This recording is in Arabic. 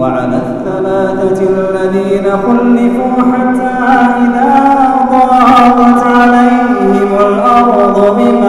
وعلى الثلاثة الذين خلفوا حتى إذا ضاقت عليهم الأرض بما